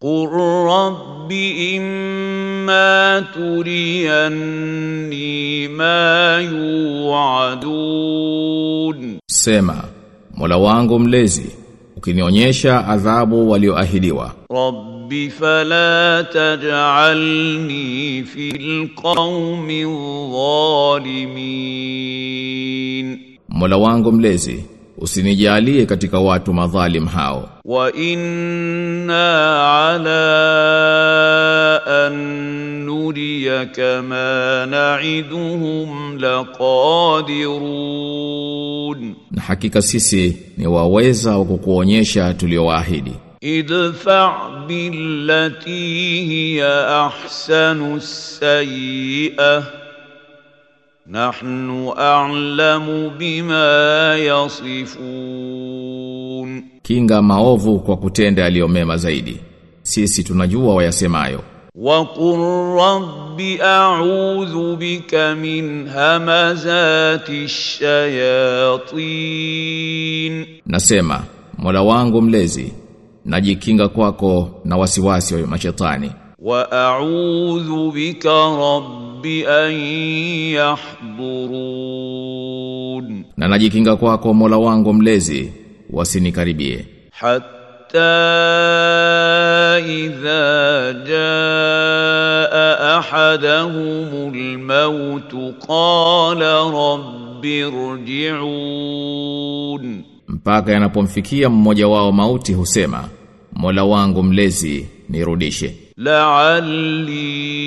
قل رب إما تريني ما يوعدون سيما مولا وانغو مليزي وكنيونيشا عذابو وليؤهدوا رب فلا تجعلني في القوم الظالمين مولا وانغو مليزي usinijalie katika watu madhalim hao. Wa inna ala an nuriyaka ma na'iduhum laqadirun. Na hakika sisi ni waweza wa kukuonyesha tuliowaahidi. Idfa billati hiya ahsanu sayyi'ah nahnu a'lamu bima yasifun. Kinga maovu kwa kutenda aliyomema zaidi. Sisi tunajua wayasemayo. Wa qur rabbi a'udhu bika min hamazati shayatin. Nasema mola wangu mlezi najikinga kwako na wasiwasi wa mashetani. Wa a'udhu bika rabbi رب أن يحضرون Na najikinga kwako Mola wangu mlezi, wasinikaribie. حتى إذا جاء أحدهم الموت قال رب ارجعون Mpaka yanapomfikia mmoja wao mauti husema, Mola wangu mlezi, nirudishe. لعلي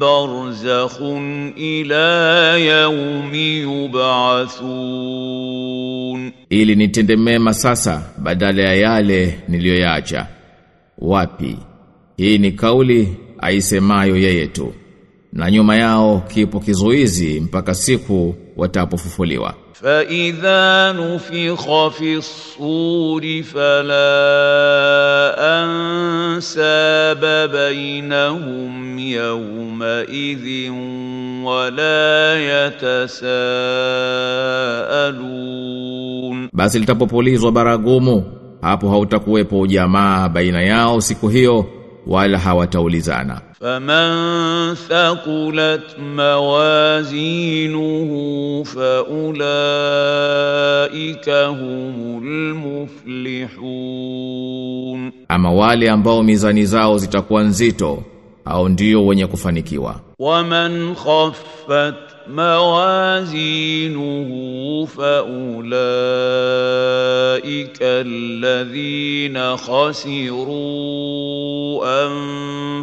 برزخ إلى يوم يبعثون Ili nitende mema sasa badala ya yale niliyoyaacha. Wapi? Hii ni kauli aisemayo yeye tu. Na nyuma yao kipo kizuizi mpaka siku watapofufuliwa. فإذا نفخ في الصور فلا أنساب بينهم يومئذ ولا يتساءلون. بس التبوبوليز وبراغومو هابو هاو تكوي بو جماعة بين ياو سيكو هيو ولا هاو تاوليزانا فمن ثقلت موازينه فأولئك هم المفلحون Ama wale ambao mizani zao zitakuwa nzito au ndio wenye kufanikiwa. ومن خفت موازينه فأولئك الذين خسروا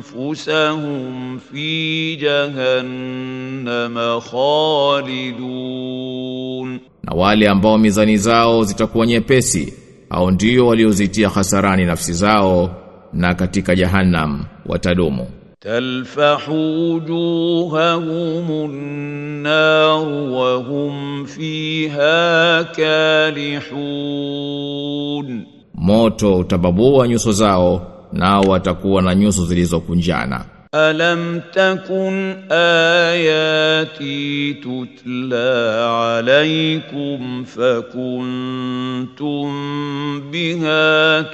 أنفسهم في جهنم خالدون Na wale ambao mizani zao zitakuwa nyepesi au ndio waliozitia hasarani nafsi zao na katika jahannam watadumu. تلفح وجوههم النار وهم فيها كالحون Moto utababua nyuso zao nao watakuwa na nyuso zilizokunjana. Alam takun ayati tutla alaykum fakuntum biha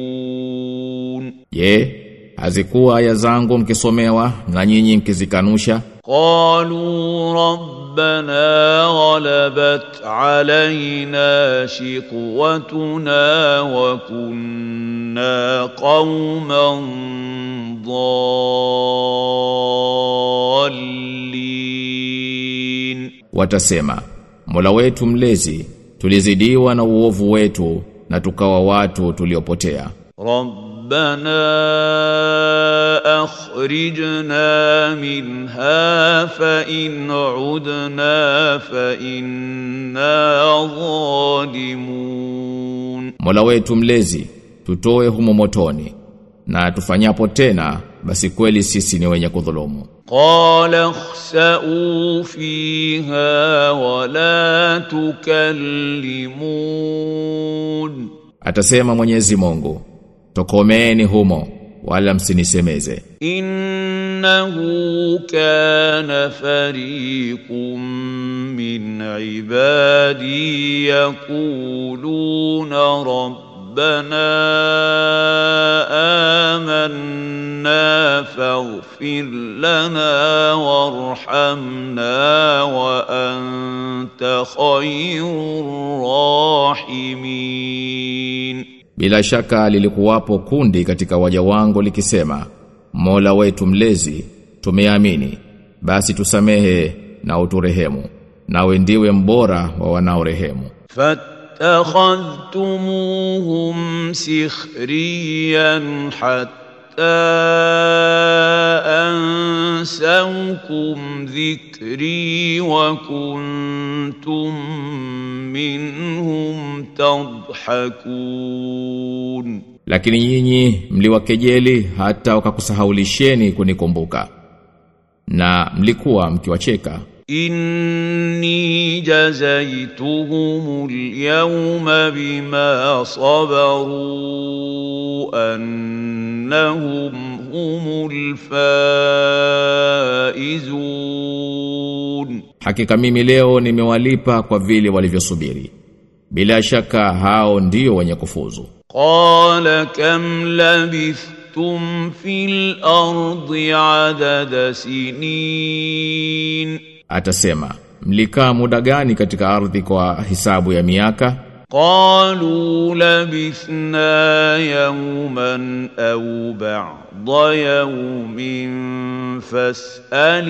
tukadhibun. Je yeah, hazikuwa aya zangu mkisomewa na nyinyi mkizikanusha? قالوا ربنا غلبت علينا شقوتنا وكنا قوما ضالين Watasema, Mola wetu mlezi, tulizidiwa na uovu wetu na tukawa watu tuliopotea. ربنا أخرجنا منها فإن عدنا فإنا ظالمون Mola wetu mlezi, tutoe humo motoni na tufanyapo tena basi kweli sisi ni wenye kudhulumu. قال اخسأوا فيها ولا تكلمون Atasema Mwenyezi Mungu, tokomeni humo wala msinisemeze innahu kana fariqum min ibadi yaquluna rabbana amanna آمنا lana warhamna wa anta خير rahimin Bila shaka lilikuwapo kundi katika waja wangu likisema Mola wetu mlezi tumeamini. Basi tusamehe na uturehemu. Nawe ndiwe mbora wa wanaorehemu. Fattakhadtumuhum sikhriyan hatta أنسوكم ذكري وكنتم منهم تضحكون Lakini nyinyi mliwakejeli hata wakakusahaulisheni kunikumbuka. Na mlikuwa mkiwacheka إني جزيتهم اليوم بما صبروا أنهم هم الفائزون Hakika mimi leo nimewalipa kwa vile walivyosubiri. Bila shaka hao ndio wenye kufuzu. قال كم لبثتم في الأرض عدد سنين Atasema, mlikaa muda gani katika ardhi kwa hisabu ya miaka? قالوا لبثنا يوما أو بعض يوم فاسأل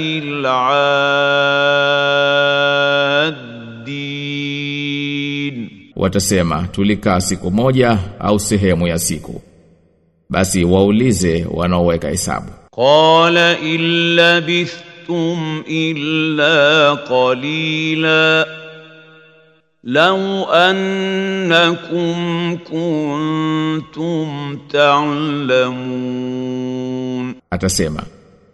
العادين Watasema, tulikaa siku moja au sehemu ya siku. Basi waulize wanaoweka hesabu. قال إن لبثتم إلا قليلا لو أنكم كنتم تعلمون Atasema,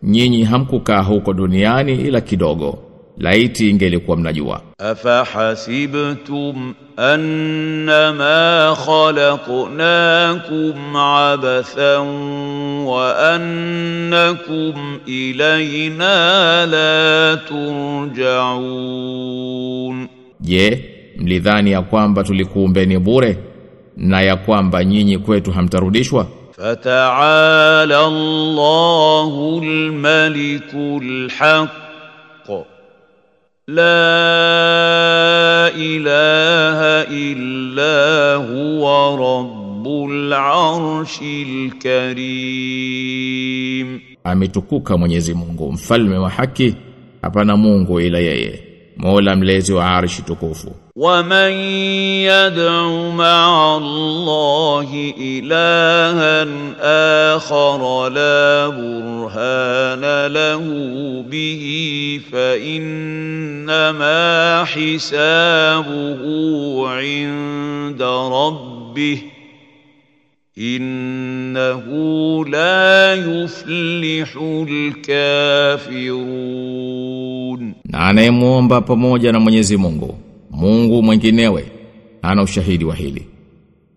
nyinyi hamkukaa huko duniani ila kidogo. Laiti ingelikuwa mnajua. أفحسبتم أنما خلقناكم عبثا وأنكم إلينا لا ترجعون Je, mlidhani ya kwamba tulikuumbeni bure na ya kwamba nyinyi kwetu hamtarudishwa? Fataala Allahu almalikul haqq la ilaha illa huwa rabbul arshil karim. Ametukuka Mwenyezi Mungu mfalme wa haki. Hapana Mungu ila yeye. Mlezi wa arshi tukufu. ومن يدع مع الله إلها آخر لا برهان له به فإنما حسابه عند ربه innahu la yuflihu alkafirun, na anayemwomba pamoja na Mwenyezi Mungu, Mungu mwenginewe ana ushahidi wa hili.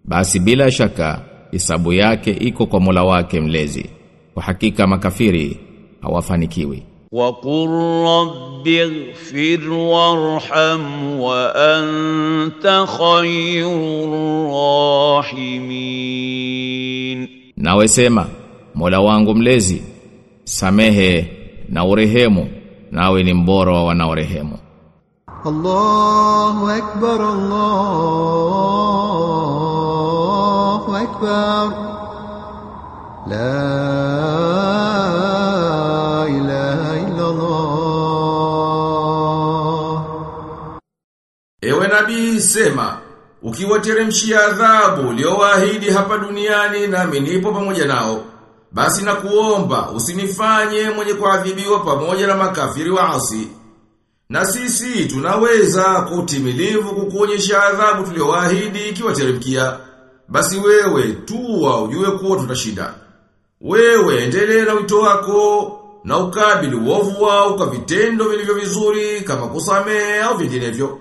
Basi bila shaka hisabu yake iko kwa Mola wake mlezi. Kwa hakika makafiri hawafanikiwi. وقل رب اغفر وارحم وأنت خير الراحمين Nawe sema, Mola wangu mlezi, samehe na urehemu, nawe ni mbora wa wanaorehemu. الله أكبر الله أكبر لا Allah. Ewe nabii sema, ukiwateremshia adhabu uliyowaahidi hapa duniani na nipo pamoja nao. Basi na kuomba usinifanye mwenye kuadhibiwa pamoja na makafiri waasi. Na sisi tunaweza kutimilivu kukuonyesha adhabu tuliyowaahidi ikiwateremkia. Basi wewe tuwa ujue kuwa tutashinda. Wewe endelea na wito wako na ukabili uovu wao kwa vitendo vilivyo vizuri kama kusamehe au vinginevyo.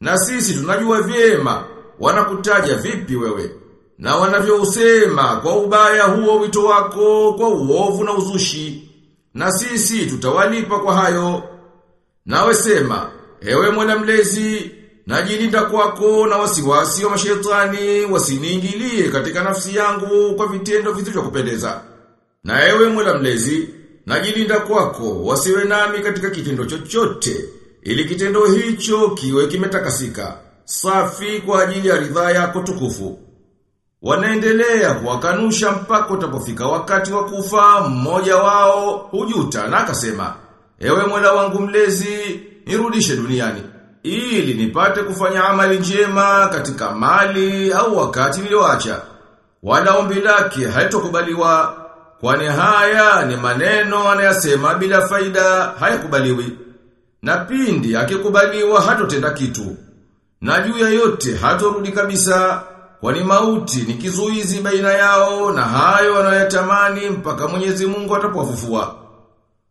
Na sisi tunajua vyema wanakutaja vipi wewe na wanavyousema kwa ubaya huo wito wako kwa uovu na uzushi. Na sisi tutawalipa kwa hayo. Nawe sema, ewe Mola mlezi, najilinda kwako na wasiwasi wa mashetani wasiniingilie katika nafsi yangu kwa vitendo visivyokupendeza. Na ewe Mola mlezi, najilinda kwako wasiwe nami katika kitendo chochote ili kitendo hicho kiwe kimetakasika, safi kwa ajili ya ridhaa yako tukufu. Wanaendelea kuwakanusha mpaka utapofika wakati wa kufa mmoja wao hujuta na akasema, Ewe mwela wangu mlezi, nirudishe duniani ili nipate kufanya amali njema katika mali au wakati nilioacha. Wala ombi lake haitokubaliwa kwani haya ni maneno anayasema bila faida hayakubaliwi. Na pindi akikubaliwa hatotenda kitu. Na juu ya yote hatorudi kabisa kwani mauti ni kizuizi baina yao na hayo wanayotamani mpaka Mwenyezi Mungu atapowafufua.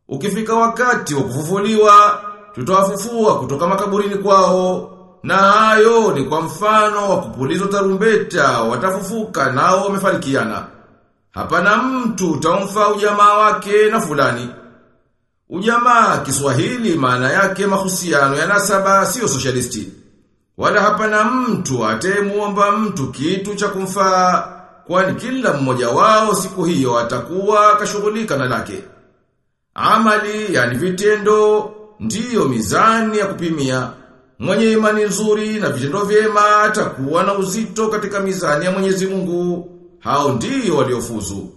Ukifika wakati wa kufufuliwa, tutawafufua kutoka makaburini kwao. Na hayo ni kwa mfano wa kupulizwa tarumbeta, watafufuka nao wamefarikiana. Hapana mtu utamfa ujamaa wake na fulani. Ujamaa Kiswahili maana yake mahusiano ya nasaba sio socialisti. Wala hapana mtu atemuomba mtu kitu cha kumfaa kwani kila mmoja wao siku hiyo atakuwa kashughulika na lake. Amali yani vitendo ndiyo mizani ya kupimia. Mwenye imani nzuri na vitendo vyema atakuwa na uzito katika mizani ya Mwenyezi Mungu. Hao ndiyo waliofuzu.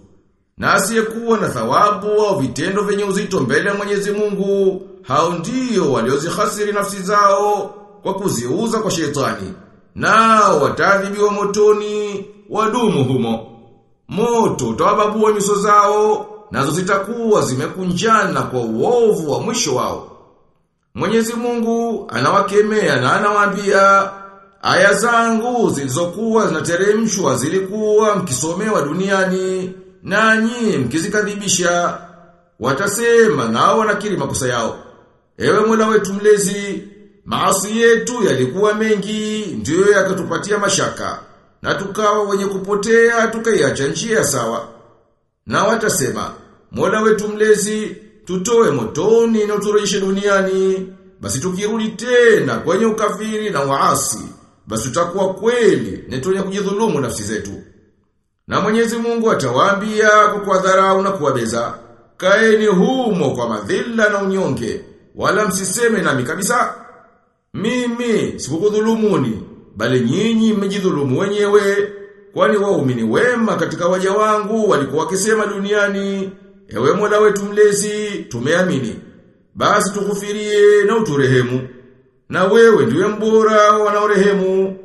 Na asiyekuwa na thawabu au vitendo vyenye uzito mbele ya Mwenyezi Mungu, hao ndiyo waliozihasiri nafsi zao kwa kuziuza kwa shetani. Nao watadhibiwa motoni, wadumu humo. Moto utawababua nyuso zao, nazo zitakuwa zimekunjana kwa uovu wa mwisho wao. Mwenyezi Mungu anawakemea na anawaambia aya zangu zilizokuwa zinateremshwa zilikuwa mkisomewa duniani nanyi mkizikadhibisha watasema nao wanakiri makosa yao. Ewe Mola wetu mlezi, maasi yetu yalikuwa mengi ndiyo yakatupatia mashaka na tukawa wenye kupotea tukaiacha njia sawa. Na watasema, Mola wetu mlezi, tutoe motoni na uturejeshe duniani, basi tukirudi tena kwenye ukafiri na waasi, basi tutakuwa kweli ni tunye kujidhulumu nafsi zetu. Na Mwenyezi Mungu atawaambia kwa kuwadharau na kuwabeza, kaeni humo kwa madhila na unyonge, wala msiseme nami kabisa. Mimi sikukudhulumuni, bali nyinyi mmejidhulumu wenyewe, kwani waumini wema katika waja wangu walikuwa wakisema duniani, ewe Mola wetu mlezi, tumeamini. Basi tukufirie na uturehemu. Na wewe ndiwe mbora wanaorehemu.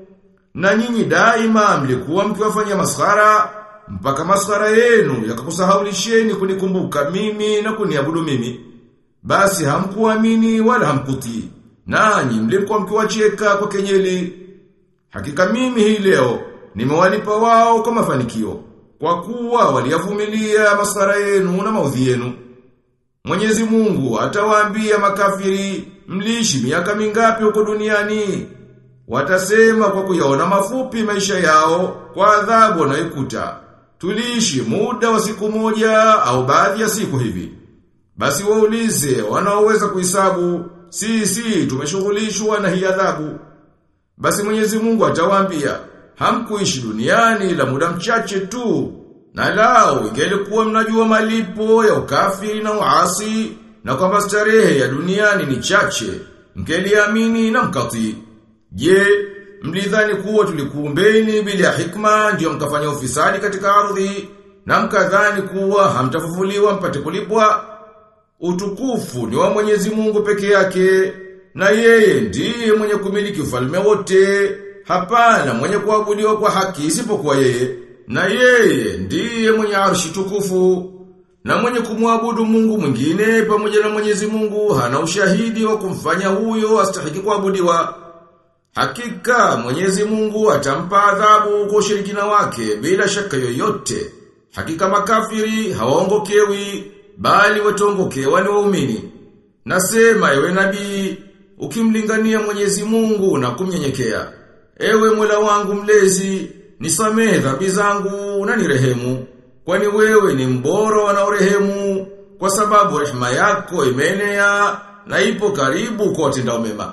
Na nyinyi daima mlikuwa mkiwafanyia maskhara mpaka maskhara yenu yakakusahaulisheni kunikumbuka mimi na kuniabudu mimi. Basi hamkuamini wala hamkutii. Nanyi mlikuwa mkiwacheka kwa kenyeli. Hakika mimi hii leo nimewalipa wao kwa mafanikio kwa kuwa waliyavumilia maskhara yenu na maudhi yenu. Mwenyezi Mungu atawaambia makafiri mliishi miaka mingapi huko duniani Watasema kwa kuyaona mafupi maisha yao kwa adhabu wanayokuta. Tuliishi muda wa siku moja au baadhi ya siku hivi. Basi waulize wanaoweza kuhesabu sisi tumeshughulishwa na hii adhabu. Basi Mwenyezi Mungu atawaambia hamkuishi duniani la muda mchache tu. Na lao ingelikuwa mnajua malipo ya ukafiri na uasi na kwamba starehe ya duniani ni chache, mkeliamini na mkati Je, mlidhani kuwa tulikuumbeni bila hikma ndio mkafanya ufisadi katika ardhi na mkadhani kuwa hamtafufuliwa mpate kulipwa? Utukufu ni wa Mwenyezi Mungu peke yake na yeye ndiye mwenye kumiliki ufalme wote. Hapana mwenye kuabudiwa kwa haki isipokuwa yeye. Na yeye ndiye mwenye arshi tukufu. Na mwenye kumwabudu Mungu mwingine pamoja na Mwenyezi Mungu hana ushahidi wa kumfanya huyo astahiki kuabudiwa. Hakika Mwenyezi Mungu atampa adhabu kwa ushirikina wake bila shaka yoyote. Hakika makafiri hawaongokewi bali watongokewa ni waumini. Nasema ewe nabii, ukimlingania Mwenyezi Mungu na kumnyenyekea, ewe mwela wangu mlezi, nisamehe dhambi zangu na nirehemu, kwani wewe ni mbora wanaorehemu, kwa sababu rehema yako imenea na ipo karibu kwa watendao mema.